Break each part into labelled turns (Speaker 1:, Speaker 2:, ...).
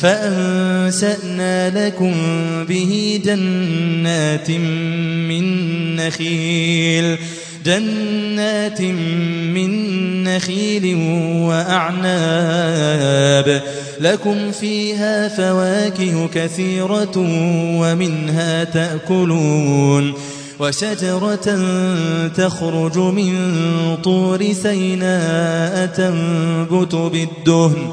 Speaker 1: فأنشأنا لكم به جنات من نخيل جنات من نخيل وأعناب. لكم فيها فواكه كثيرة ومنها تأكلون. وشجرة تخرج من طور سيناء تنبت بالدهن.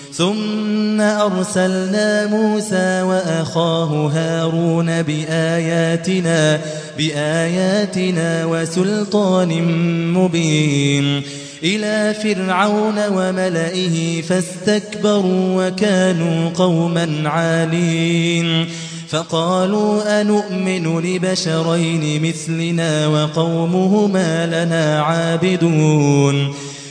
Speaker 1: ثم أرسلنا موسى وأخاه هارون بآياتنا بآياتنا وسلطان مبين. إلى فرعون وملئه فاستكبروا وكانوا قوما عالين. فقالوا أنؤمن لبشرين مثلنا وقومهما لنا عابدون.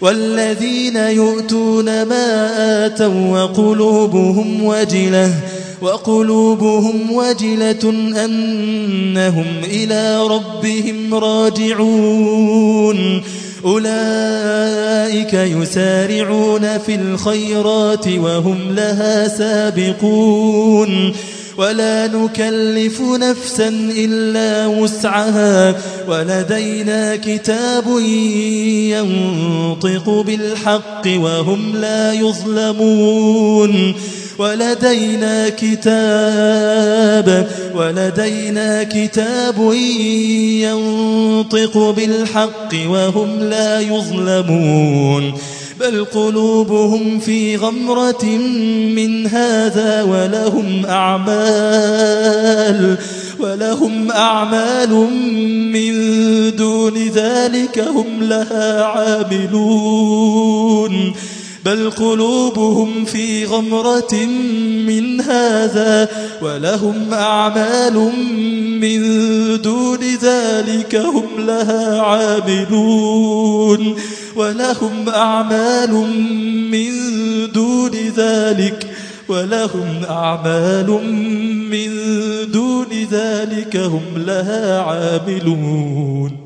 Speaker 1: والذين يؤتون ما آتوا وقلوبهم وجلة وقلوبهم وجلة أنهم إلى ربهم راجعون. أولئك يسارعون في الخيرات وهم لها سابقون. ولا نكلف نفسا إلا وسعها ولدينا كتاب ينطق بالحق وهم لا يظلمون ولدينا كتاب ولدينا كتاب ينطق بالحق وهم لا يظلمون بل قلوبهم في غمرة من هذا ولهم أعمال ولهم أعمال من دون ذلك هم لها عاملون. بل قلوبهم في غمرة من هذا ولهم أعمال من دون ذلك هم لها عاملون ولهم أعمال من دون ذلك ولهم أعمال من دون ذلك هم لها عاملون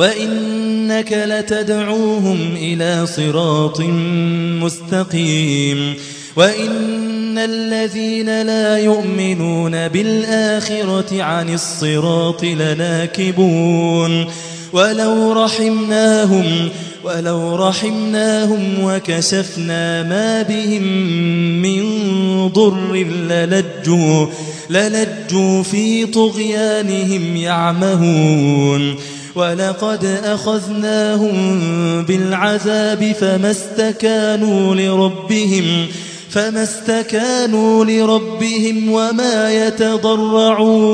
Speaker 1: وإنك لتدعوهم إلى صراط مستقيم. وإن الذين لا يؤمنون بالآخرة عن الصراط لناكبون. ولو رحمناهم ولو رحمناهم وكشفنا ما بهم من ضر للجوا للجوا في طغيانهم يعمهون. ولقد أخذناهم بالعذاب فما استكانوا لربهم فما استكانوا لربهم وما يتضرعون.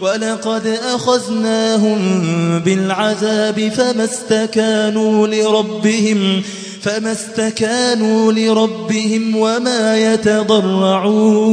Speaker 1: ولقد أخذناهم بالعذاب فما استكانوا لربهم فما استكانوا لربهم وما يتضرعون.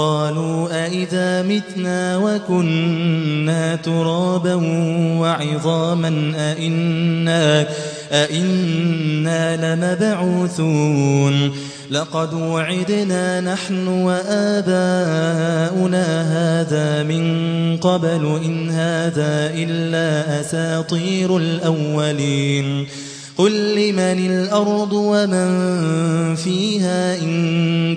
Speaker 1: قالوا أئذا متنا وكنا ترابا وعظاما أئنا, أئنا لمبعوثون. لقد وعدنا نحن وآباؤنا هذا من قبل إن هذا إلا أساطير الأولين. قل لمن الأرض ومن فيها إن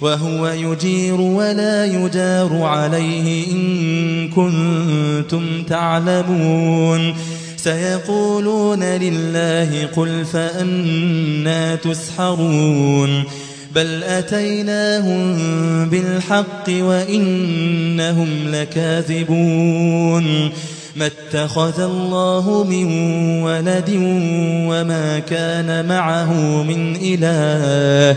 Speaker 1: وهو يجير ولا يجار عليه إن كنتم تعلمون. سيقولون لله قل فأنا تسحرون. بل أتيناهم بالحق وإنهم لكاذبون. ما اتخذ الله من ولد وما كان معه من إله.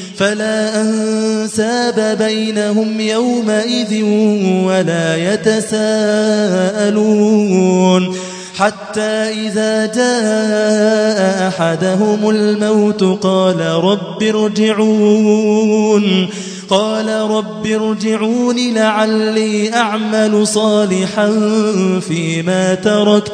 Speaker 1: فلا أنساب بينهم يومئذ ولا يتساءلون. حتى إذا جاء أحدهم الموت قال رب ارجعون. قال رب ارجعون لعلي أعمل صالحا فيما تركت.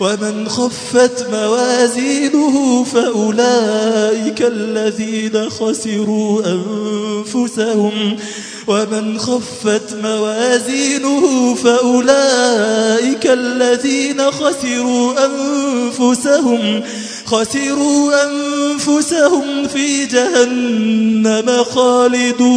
Speaker 1: ومن خفت موازينه فأولئك الذين خسروا أنفسهم. ومن خفت موازينه فأولئك الذين خسروا أنفسهم. خسروا أنفسهم في جهنم خالدون.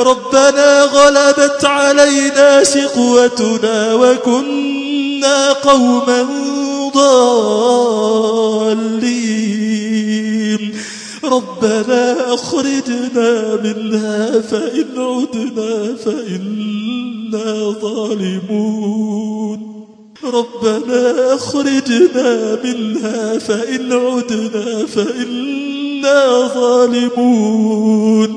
Speaker 1: ربنا غلبت علينا شقوتنا وكنا قوما ضالين. ربنا أخرجنا منها فإن عدنا فإنا ظالمون. ربنا أخرجنا منها فإن عدنا فإنا ظالمون.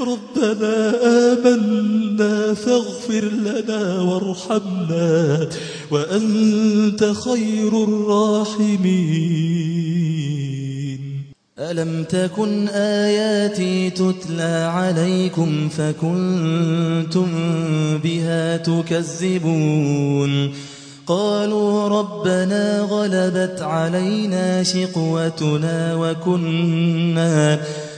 Speaker 1: ربنا آمنا فاغفر لنا وارحمنا وأنت خير الراحمين.
Speaker 2: ألم تكن آياتي تتلى عليكم فكنتم بها تكذبون؟ قالوا ربنا غلبت علينا شقوتنا وكنا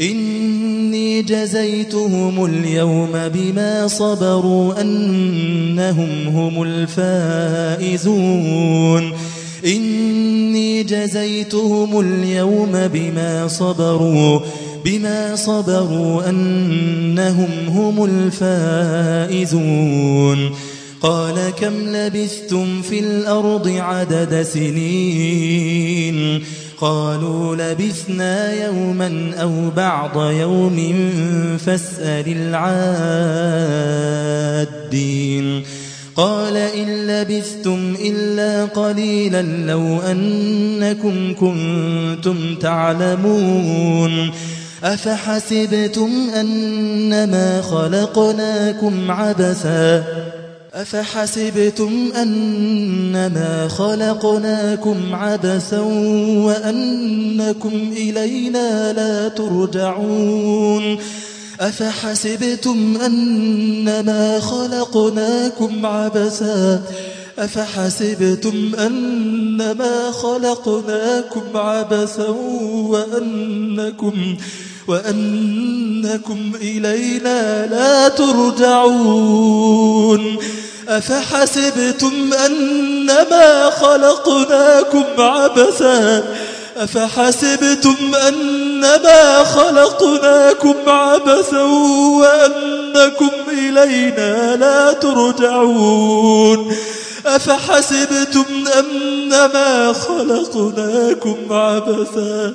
Speaker 2: إني جزيتهم اليوم بما صبروا أنهم هم الفائزون. إني جزيتهم اليوم بما صبروا بما صبروا أنهم هم الفائزون. قال كم لبثتم في الأرض عدد سنين؟ قالوا لبثنا يوما أو بعض يوم فاسأل العادين. قال إن لبثتم إلا قليلا لو أنكم كنتم تعلمون. أفحسبتم أنما خلقناكم عبثا أفحسبتم أنما خلقناكم عبثا وأنكم إلينا لا ترجعون أفحسبتم أنما خلقناكم عبثا أفحسبتم أنما خلقناكم عبثا وأنكم وأنكم إلينا لا ترجعون أفحسبتم أنما خلقناكم عبثا
Speaker 1: أفحسبتم أنما خلقناكم عبثا وأنكم إلينا لا ترجعون أفحسبتم أنما خلقناكم عبثا